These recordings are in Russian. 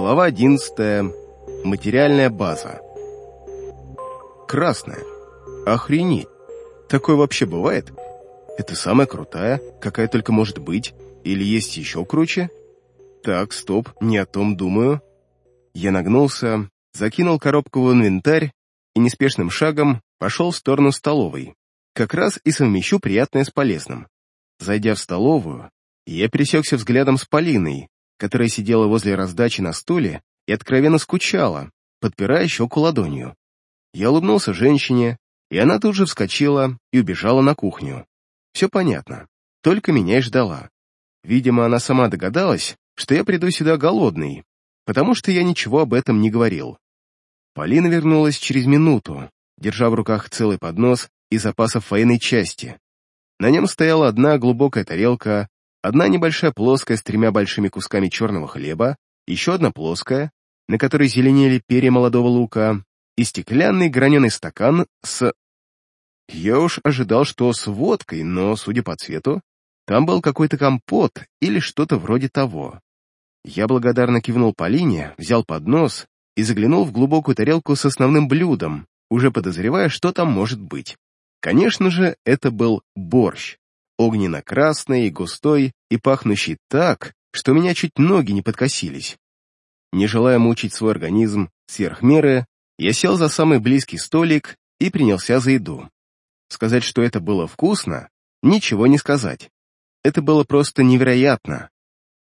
Глава 11. Материальная база. Красная. Охренеть. Такое вообще бывает? Это самая крутая, какая только может быть, или есть еще круче? Так, стоп, не о том думаю. Я нагнулся, закинул коробку в инвентарь и неспешным шагом пошел в сторону столовой. Как раз и совмещу приятное с полезным. Зайдя в столовую, я пересекся взглядом с Полиной, которая сидела возле раздачи на стуле и откровенно скучала, подпирая щеку ладонью. Я улыбнулся женщине, и она тут же вскочила и убежала на кухню. Все понятно, только меня и ждала. Видимо, она сама догадалась, что я приду сюда голодный, потому что я ничего об этом не говорил. Полина вернулась через минуту, держа в руках целый поднос из запасов военной части. На нем стояла одна глубокая тарелка Одна небольшая плоская с тремя большими кусками черного хлеба, еще одна плоская, на которой зеленели перья молодого лука, и стеклянный граненый стакан с... Я уж ожидал, что с водкой, но, судя по цвету, там был какой-то компот или что-то вроде того. Я благодарно кивнул Полине, взял поднос и заглянул в глубокую тарелку с основным блюдом, уже подозревая, что там может быть. Конечно же, это был борщ огненно-красный густой, и пахнущий так, что у меня чуть ноги не подкосились. Не желая мучить свой организм сверх меры, я сел за самый близкий столик и принялся за еду. Сказать, что это было вкусно, ничего не сказать. Это было просто невероятно.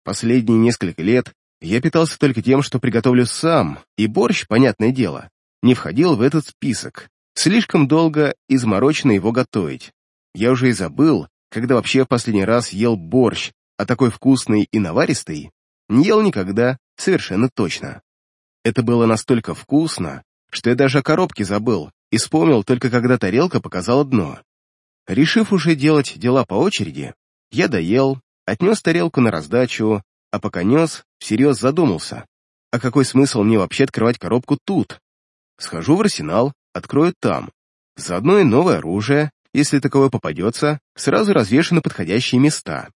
Последние несколько лет я питался только тем, что приготовлю сам, и борщ, понятное дело, не входил в этот список. Слишком долго и заморочено его готовить. Я уже и забыл, когда вообще в последний раз ел борщ, а такой вкусный и наваристый, не ел никогда, совершенно точно. Это было настолько вкусно, что я даже о коробке забыл и вспомнил только когда тарелка показала дно. Решив уже делать дела по очереди, я доел, отнес тарелку на раздачу, а пока нес, всерьез задумался, а какой смысл мне вообще открывать коробку тут? Схожу в арсенал, открою там. Заодно и новое оружие, если таковое попадется, сразу развешу на подходящие места.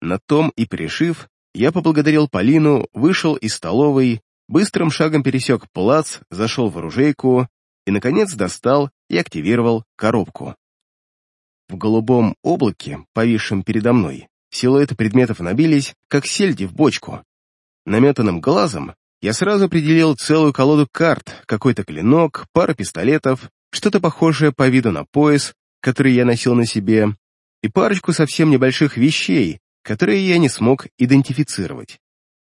На том и пришив, я поблагодарил Полину, вышел из столовой, быстрым шагом пересек плац, зашел в оружейку и, наконец, достал и активировал коробку. В голубом облаке, повисшем передо мной, силуэты предметов набились, как сельди в бочку. Наметанным глазом я сразу определил целую колоду карт, какой-то клинок, пара пистолетов, что-то похожее по виду на пояс, который я носил на себе, и парочку совсем небольших вещей, которые я не смог идентифицировать.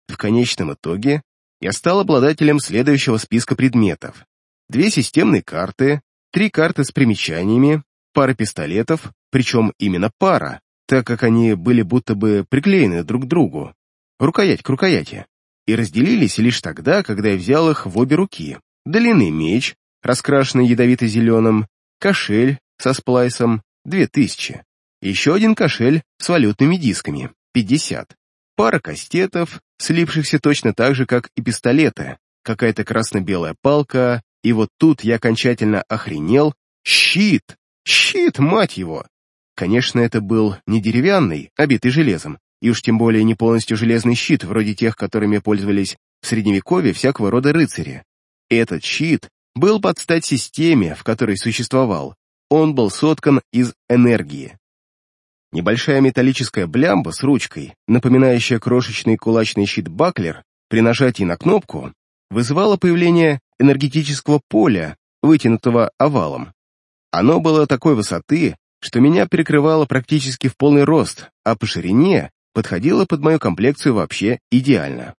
В конечном итоге я стал обладателем следующего списка предметов. Две системные карты, три карты с примечаниями, пара пистолетов, причем именно пара, так как они были будто бы приклеены друг к другу, рукоять к рукояти, и разделились лишь тогда, когда я взял их в обе руки. Длинный меч, раскрашенный ядовито-зеленым, кошель со сплайсом — 2000, еще один кошель с валютными дисками — 50, пара кастетов, слипшихся точно так же, как и пистолеты, какая-то красно-белая палка, и вот тут я окончательно охренел. Щит! Щит, мать его! Конечно, это был не деревянный, обитый железом, и уж тем более не полностью железный щит, вроде тех, которыми пользовались в Средневековье всякого рода рыцари. Этот щит был под стать системе, в которой существовал, он был соткан из энергии. Небольшая металлическая блямба с ручкой, напоминающая крошечный кулачный щит Баклер, при нажатии на кнопку, вызывала появление энергетического поля, вытянутого овалом. Оно было такой высоты, что меня перекрывало практически в полный рост, а по ширине подходило под мою комплекцию вообще идеально.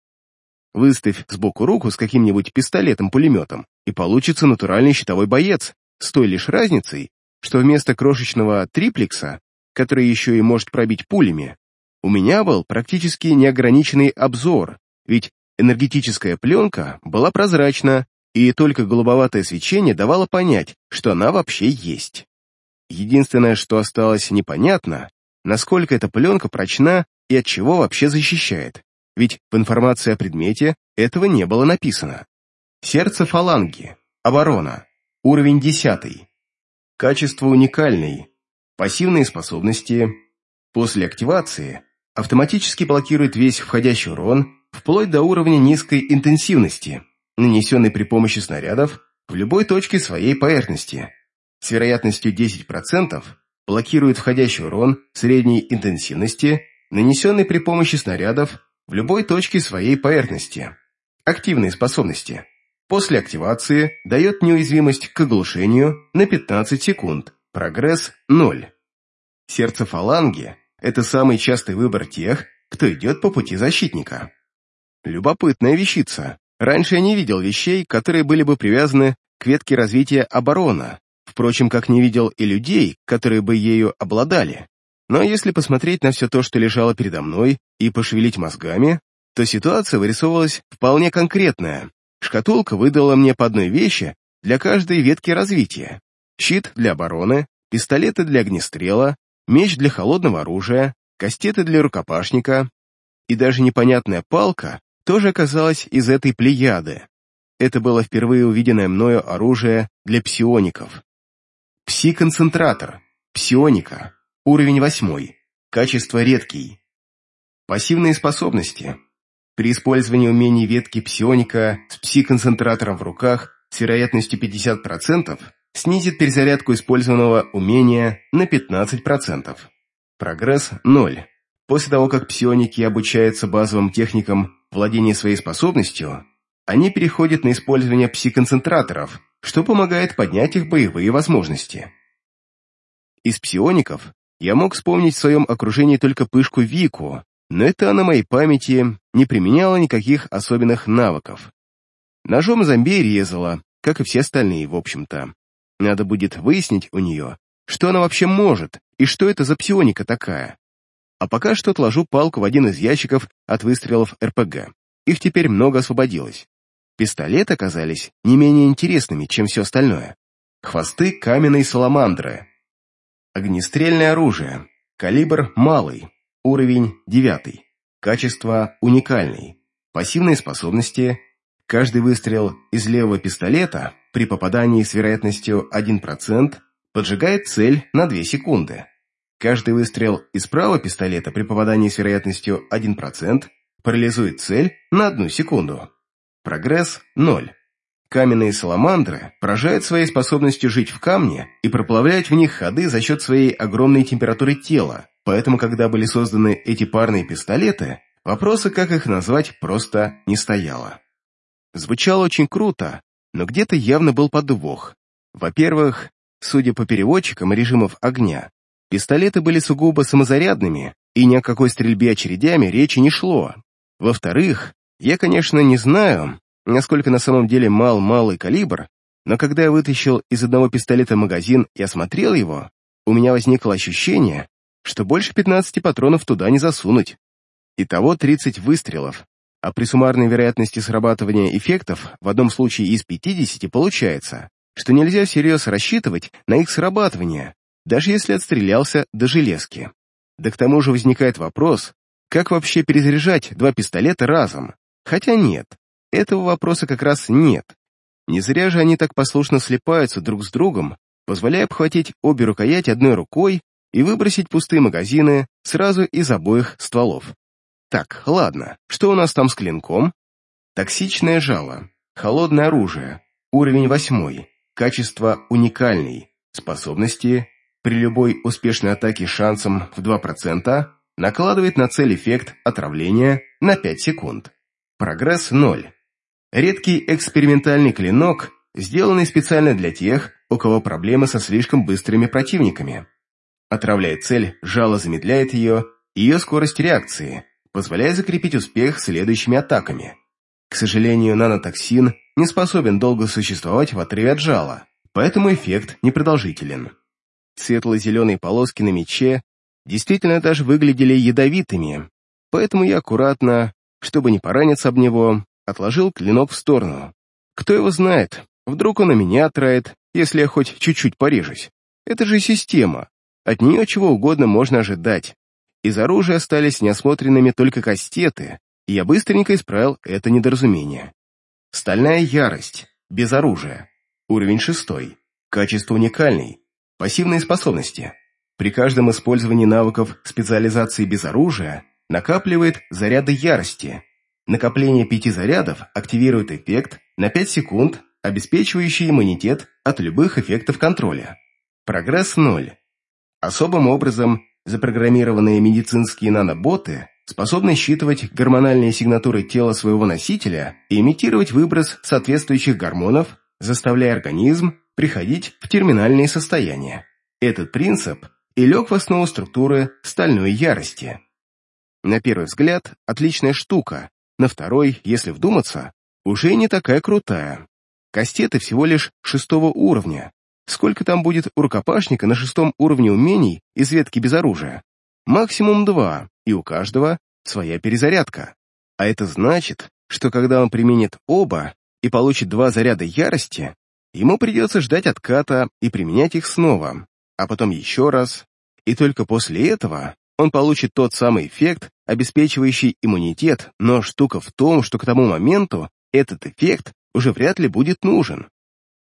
Выставь сбоку руку с каким-нибудь пистолетом-пулеметом, и получится натуральный щитовой боец, с той лишь разницей, что вместо крошечного триплекса, который еще и может пробить пулями, у меня был практически неограниченный обзор, ведь энергетическая пленка была прозрачна, и только голубоватое свечение давало понять, что она вообще есть. Единственное, что осталось непонятно, насколько эта пленка прочна и от чего вообще защищает, ведь в информации о предмете этого не было написано. Сердце фаланги, оборона, уровень десятый. Качество уникальный. Пассивные способности. После активации автоматически блокирует весь входящий урон, вплоть до уровня низкой интенсивности, нанесенной при помощи снарядов в любой точке своей поверхности. С вероятностью 10% блокирует входящий урон средней интенсивности, нанесенный при помощи снарядов в любой точке своей поверхности. Активные способности. После активации дает неуязвимость к оглушению на 15 секунд. Прогресс 0. Сердце фаланги – это самый частый выбор тех, кто идет по пути защитника. Любопытная вещица. Раньше я не видел вещей, которые были бы привязаны к ветке развития оборона, впрочем, как не видел и людей, которые бы ею обладали. Но если посмотреть на все то, что лежало передо мной, и пошевелить мозгами, то ситуация вырисовывалась вполне конкретная. Шкатулка выдала мне по одной вещи для каждой ветки развития. Щит для обороны, пистолеты для огнестрела, меч для холодного оружия, кастеты для рукопашника, и даже непонятная палка тоже оказалась из этой плеяды. Это было впервые увиденное мною оружие для псиоников. Пси-концентратор, псионика, уровень восьмой, качество редкий. Пассивные способности. При использовании умений ветки псионика с пси-концентратором в руках с вероятностью 50% снизит перезарядку использованного умения на 15%. Прогресс 0. После того, как псионики обучаются базовым техникам владения своей способностью, они переходят на использование пси-концентраторов, что помогает поднять их боевые возможности. Из псиоников я мог вспомнить в своем окружении только пышку Вику, но это на моей памяти не применяла никаких особенных навыков. Ножом зомби резала, как и все остальные, в общем-то. Надо будет выяснить у нее, что она вообще может и что это за псионика такая. А пока что отложу палку в один из ящиков от выстрелов РПГ. Их теперь много освободилось. Пистолеты оказались не менее интересными, чем все остальное. Хвосты каменной саламандры. Огнестрельное оружие. Калибр малый. Уровень 9. Качество уникальный. Пассивные способности. Каждый выстрел из левого пистолета при попадании с вероятностью 1% поджигает цель на 2 секунды. Каждый выстрел из правого пистолета при попадании с вероятностью 1% парализует цель на 1 секунду. Прогресс – 0. Каменные саламандры поражают своей способностью жить в камне и проплавлять в них ходы за счет своей огромной температуры тела, поэтому, когда были созданы эти парные пистолеты, вопроса, как их назвать, просто не стояло. Звучало очень круто, но где-то явно был подвох. Во-первых, судя по переводчикам режимов огня, пистолеты были сугубо самозарядными, и ни о какой стрельбе очередями речи не шло. Во-вторых, я, конечно, не знаю, насколько на самом деле мал малый калибр, но когда я вытащил из одного пистолета магазин и осмотрел его, у меня возникло ощущение, что больше 15 патронов туда не засунуть. Итого 30 выстрелов, а при суммарной вероятности срабатывания эффектов в одном случае из 50 получается, что нельзя всерьез рассчитывать на их срабатывание, даже если отстрелялся до железки. Да к тому же возникает вопрос, как вообще перезаряжать два пистолета разом? Хотя нет, этого вопроса как раз нет. Не зря же они так послушно слипаются друг с другом, позволяя обхватить обе рукояти одной рукой и выбросить пустые магазины сразу из обоих стволов. Так, ладно, что у нас там с клинком? Токсичное жало, холодное оружие, уровень восьмой, качество уникальный, способности при любой успешной атаке шансом в 2% накладывает на цель эффект отравления на 5 секунд. Прогресс 0. Редкий экспериментальный клинок, сделанный специально для тех, у кого проблемы со слишком быстрыми противниками. Отравляет цель, жало замедляет ее, ее скорость реакции, позволяя закрепить успех следующими атаками. К сожалению, нанотоксин не способен долго существовать в отрыве от жала, поэтому эффект непродолжителен. Светло-зеленые полоски на мече действительно даже выглядели ядовитыми, поэтому я аккуратно, чтобы не пораниться об него, отложил клинок в сторону. Кто его знает, вдруг он и меня отравит, если я хоть чуть-чуть порежусь. Это же система, от нее чего угодно можно ожидать. Из оружия остались неосмотренными только кастеты, и я быстренько исправил это недоразумение. Стальная ярость, без оружия, уровень шестой, качество уникальный, пассивные способности. При каждом использовании навыков специализации без оружия накапливает заряды ярости. Накопление пяти зарядов активирует эффект на 5 секунд, обеспечивающий иммунитет от любых эффектов контроля. Прогресс 0. Особым образом запрограммированные медицинские наноботы способны считывать гормональные сигнатуры тела своего носителя и имитировать выброс соответствующих гормонов, заставляя организм приходить в терминальные состояния. Этот принцип и лег в основу структуры стальной ярости. На первый взгляд, отличная штука, на второй, если вдуматься, уже не такая крутая. Кастеты всего лишь шестого уровня. Сколько там будет у рукопашника на шестом уровне умений из ветки без оружия? Максимум два, и у каждого своя перезарядка. А это значит, что когда он применит оба и получит два заряда ярости, ему придется ждать отката и применять их снова, а потом еще раз, и только после этого он получит тот самый эффект, обеспечивающий иммунитет, но штука в том, что к тому моменту этот эффект уже вряд ли будет нужен.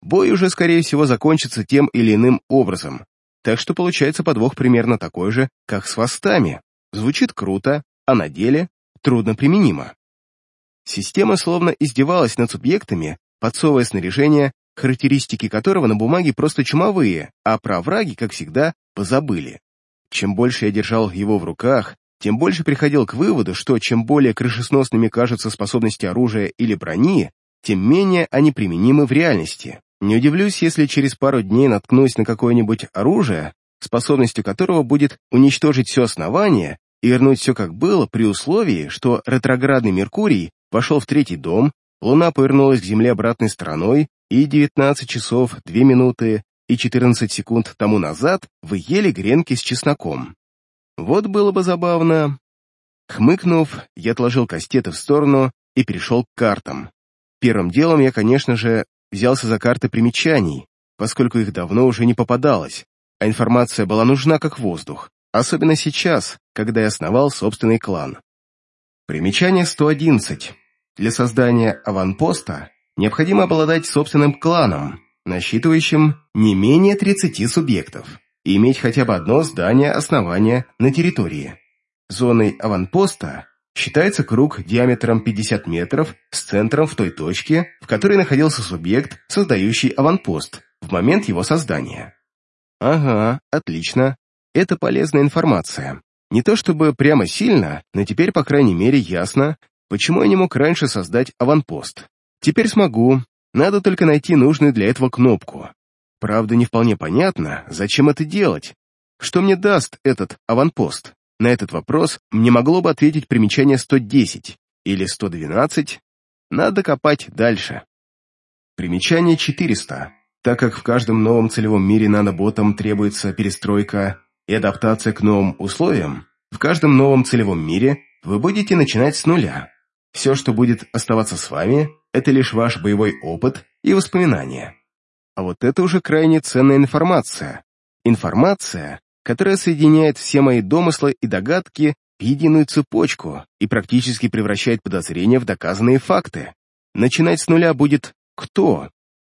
Бой уже, скорее всего, закончится тем или иным образом, так что получается подвох примерно такой же, как с хвостами. Звучит круто, а на деле трудно применимо. Система словно издевалась над субъектами, подсовывая снаряжение, характеристики которого на бумаге просто чумовые, а про враги, как всегда, позабыли. Чем больше я держал его в руках, тем больше приходил к выводу, что чем более крышесносными кажутся способности оружия или брони, тем менее они применимы в реальности. Не удивлюсь, если через пару дней наткнусь на какое-нибудь оружие, способностью которого будет уничтожить все основание и вернуть все как было при условии, что ретроградный Меркурий вошел в третий дом, Луна повернулась к Земле обратной стороной, и 19 часов 2 минуты и 14 секунд тому назад вы ели гренки с чесноком. Вот было бы забавно. Хмыкнув, я отложил кастеты в сторону и перешел к картам. Первым делом я, конечно же, взялся за карты примечаний, поскольку их давно уже не попадалось, а информация была нужна как воздух, особенно сейчас, когда я основал собственный клан. Примечание 111. Для создания аванпоста необходимо обладать собственным кланом, насчитывающим не менее 30 субъектов, и иметь хотя бы одно здание основания на территории. Зоной аванпоста считается круг диаметром 50 метров с центром в той точке, в которой находился субъект, создающий аванпост, в момент его создания. Ага, отлично. Это полезная информация. Не то чтобы прямо сильно, но теперь, по крайней мере, ясно, почему я не мог раньше создать аванпост. Теперь смогу, надо только найти нужную для этого кнопку. Правда, не вполне понятно, зачем это делать. Что мне даст этот аванпост? На этот вопрос мне могло бы ответить примечание 110 или 112. Надо копать дальше. Примечание 400. Так как в каждом новом целевом мире наноботам требуется перестройка и адаптация к новым условиям, в каждом новом целевом мире вы будете начинать с нуля. Все, что будет оставаться с вами, это лишь ваш боевой опыт и воспоминания. А вот это уже крайне ценная информация. Информация, которая соединяет все мои домыслы и догадки в единую цепочку и практически превращает подозрения в доказанные факты. Начинать с нуля будет «кто?».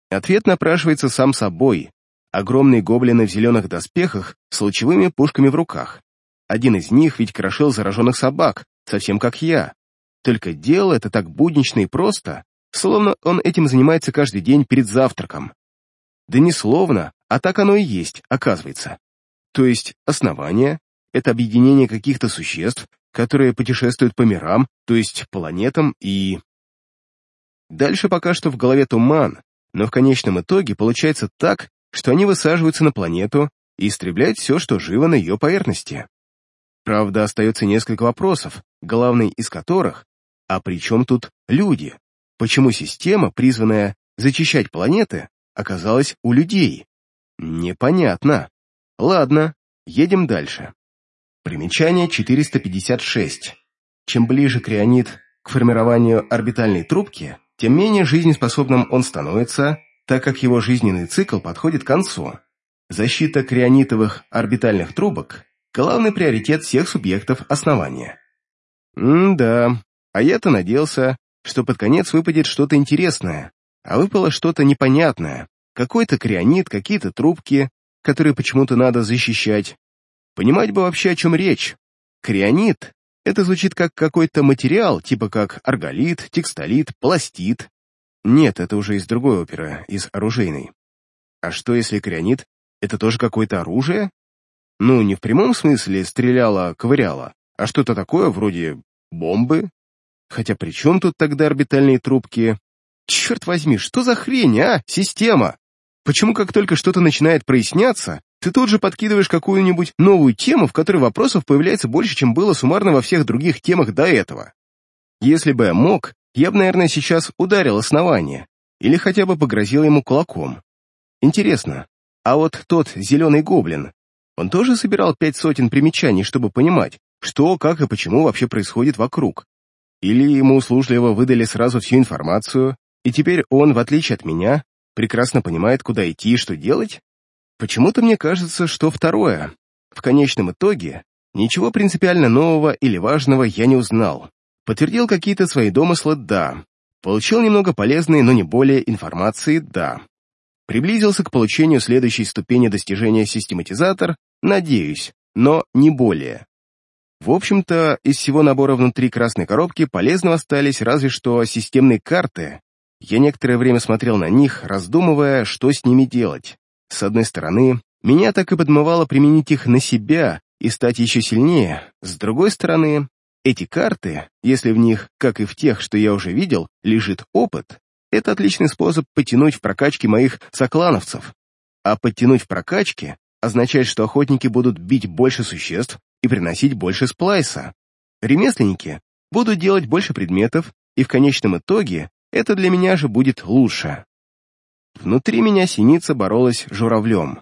Ответ напрашивается сам собой. Огромные гоблины в зеленых доспехах с лучевыми пушками в руках. Один из них ведь крошил зараженных собак, совсем как я. Только дело это так буднично и просто, словно он этим занимается каждый день перед завтраком. Да не словно, а так оно и есть, оказывается. То есть основание — это объединение каких-то существ, которые путешествуют по мирам, то есть планетам и... Дальше пока что в голове туман, но в конечном итоге получается так, что они высаживаются на планету и истребляют все, что живо на ее поверхности. Правда, остается несколько вопросов, главный из которых а при чем тут люди? Почему система, призванная зачищать планеты, оказалась у людей? Непонятно. Ладно, едем дальше. Примечание 456. Чем ближе крионит к формированию орбитальной трубки, тем менее жизнеспособным он становится, так как его жизненный цикл подходит к концу. Защита крионитовых орбитальных трубок – главный приоритет всех субъектов основания. М-да, а я-то надеялся, что под конец выпадет что-то интересное, а выпало что-то непонятное, какой-то крионит, какие-то трубки, которые почему-то надо защищать. Понимать бы вообще, о чем речь. Крионит — Это звучит как какой-то материал, типа как арголит, текстолит, пластит. Нет, это уже из другой оперы, из оружейной. А что, если корионит — это тоже какое-то оружие? Ну, не в прямом смысле стреляла, ковыряла, а что-то такое вроде бомбы. Хотя при чем тут тогда орбитальные трубки? Черт возьми, что за хрень, а, система? Почему как только что-то начинает проясняться, ты тут же подкидываешь какую-нибудь новую тему, в которой вопросов появляется больше, чем было суммарно во всех других темах до этого? Если бы я мог, я бы, наверное, сейчас ударил основание или хотя бы погрозил ему кулаком. Интересно, а вот тот зеленый гоблин, он тоже собирал пять сотен примечаний, чтобы понимать, что, как и почему вообще происходит вокруг? Или ему услужливо выдали сразу всю информацию, и теперь он, в отличие от меня, прекрасно понимает, куда идти и что делать? Почему-то мне кажется, что второе. В конечном итоге ничего принципиально нового или важного я не узнал. Подтвердил какие-то свои домыслы – да. Получил немного полезной, но не более информации – да. Приблизился к получению следующей ступени достижения систематизатор – надеюсь, но не более. В общем-то, из всего набора внутри красной коробки полезного остались разве что системные карты. Я некоторое время смотрел на них, раздумывая, что с ними делать. С одной стороны, меня так и подмывало применить их на себя и стать еще сильнее. С другой стороны, эти карты, если в них, как и в тех, что я уже видел, лежит опыт, это отличный способ потянуть в прокачке моих соклановцев. А подтянуть в прокачке означает, что охотники будут бить больше существ и приносить больше сплайса. Ремесленники будут делать больше предметов, и в конечном итоге это для меня же будет лучше. Внутри меня синица боролась журавлем.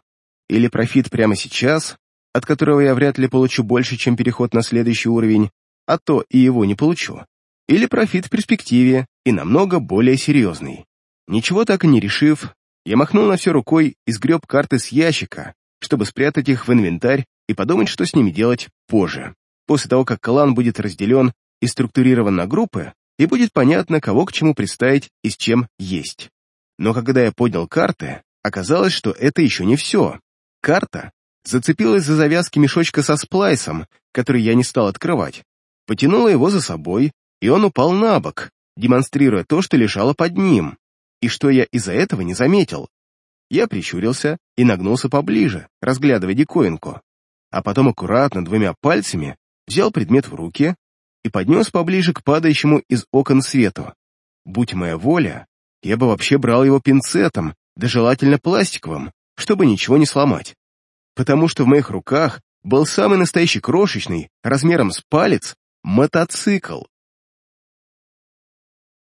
Или профит прямо сейчас, от которого я вряд ли получу больше, чем переход на следующий уровень, а то и его не получу. Или профит в перспективе и намного более серьезный. Ничего так и не решив, я махнул на все рукой и сгреб карты с ящика, чтобы спрятать их в инвентарь и подумать, что с ними делать позже, после того, как клан будет разделен и структурирован на группы, и будет понятно, кого к чему представить и с чем есть. Но когда я поднял карты, оказалось, что это еще не все. Карта зацепилась за завязки мешочка со сплайсом, который я не стал открывать, потянула его за собой, и он упал на бок, демонстрируя то, что лежало под ним, и что я из-за этого не заметил. Я прищурился и нагнулся поближе, разглядывая диковинку, а потом аккуратно двумя пальцами взял предмет в руки и поднес поближе к падающему из окон свету. Будь моя воля, я бы вообще брал его пинцетом, да желательно пластиковым, чтобы ничего не сломать. Потому что в моих руках был самый настоящий крошечный, размером с палец, мотоцикл.